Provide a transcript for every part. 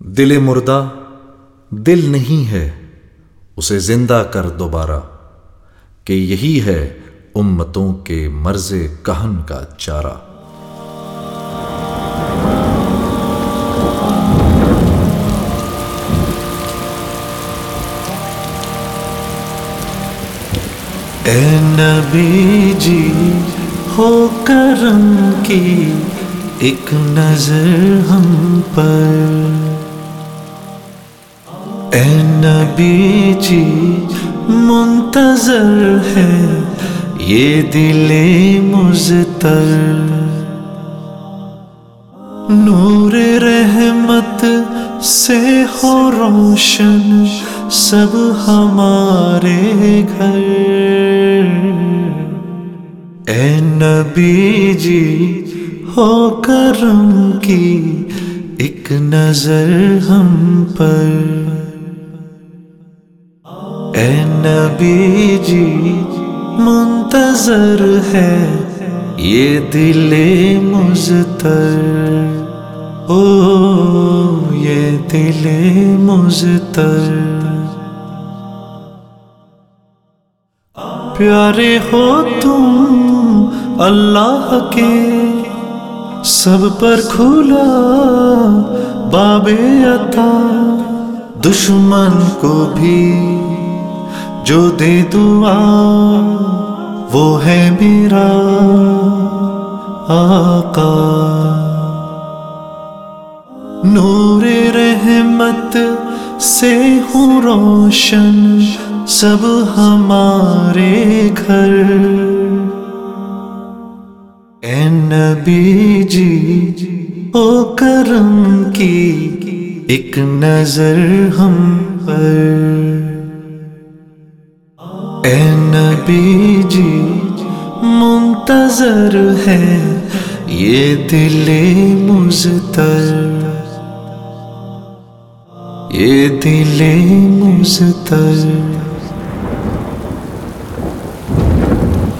دل مردہ، دل نہیں ہے، اسے زندہ کر دوبارہ۔ کہ یہی ہے امتوں کے مرض کہن کا چارہ۔ اے نبی جی ہو کرم کی، ایک نظر ہم پر۔ اے نبی جی منتظر ہے۔ یہ دل مزتر نور رحمت سے ہو روشن سب ہمارے گھر۔ اے نبی جی ہو کرم کی ایک نظر ہم پر۔ اے نبی جی منتظر ہے۔ یہ دل مزتر او، یہ دل مزتر پیارے ہو تم اللہ کے۔ سب پر کھلا باب عطا۔ دشمن کو بھی جو دے دعا، وہ ہے میرا آقا۔ نور رحمت سے ہوں روشن، سب ہمارے گھر۔ اے نبی جی او کرم کی، ایک نظر ہم پر۔ اے نبی جی منتظر ہے۔ یہ دل مزتر یہ دل مزتر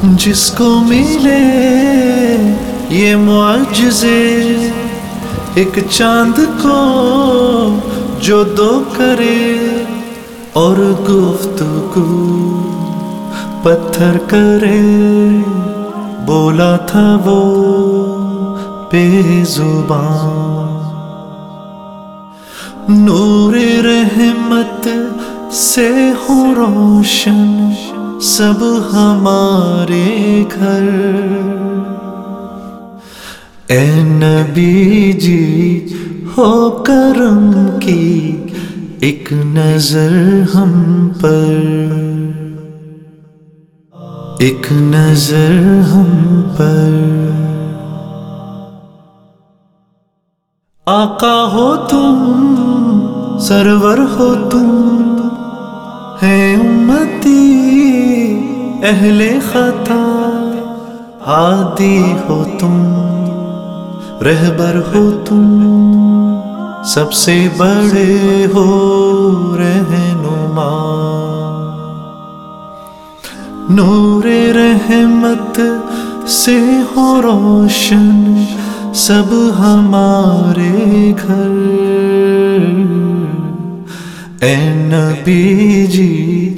جس کو ملے یہ معجزے، ایک چاند کو جو دو کرے اور گفتگو۔ پتھر کرے، بولا تھا وہ بے زبان۔ نور رحمت سے ہو روشن، سب ہمارے گھر۔ اے نبی جی ہو کرم کی ایک نظر ہم پر۔ ایک نظر ہم پر۔ آقا ہو تم، سرور ہو تم، ہے امتی اہل خطا۔ ہادی ہو تم، رہبر ہو تم، سب سے بڑے ہو رہنما۔ نور رحمت سے ہو روشن سب ہمارے گھر۔ اے نبی جی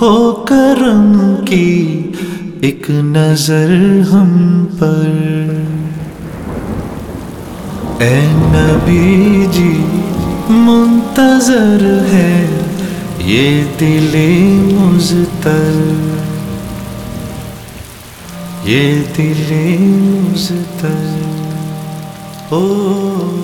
ہو کرم کی ایک نظر ہم پر۔ اے نبی جی منتظر ہے یہ دل مزتر یہ دل مزتر او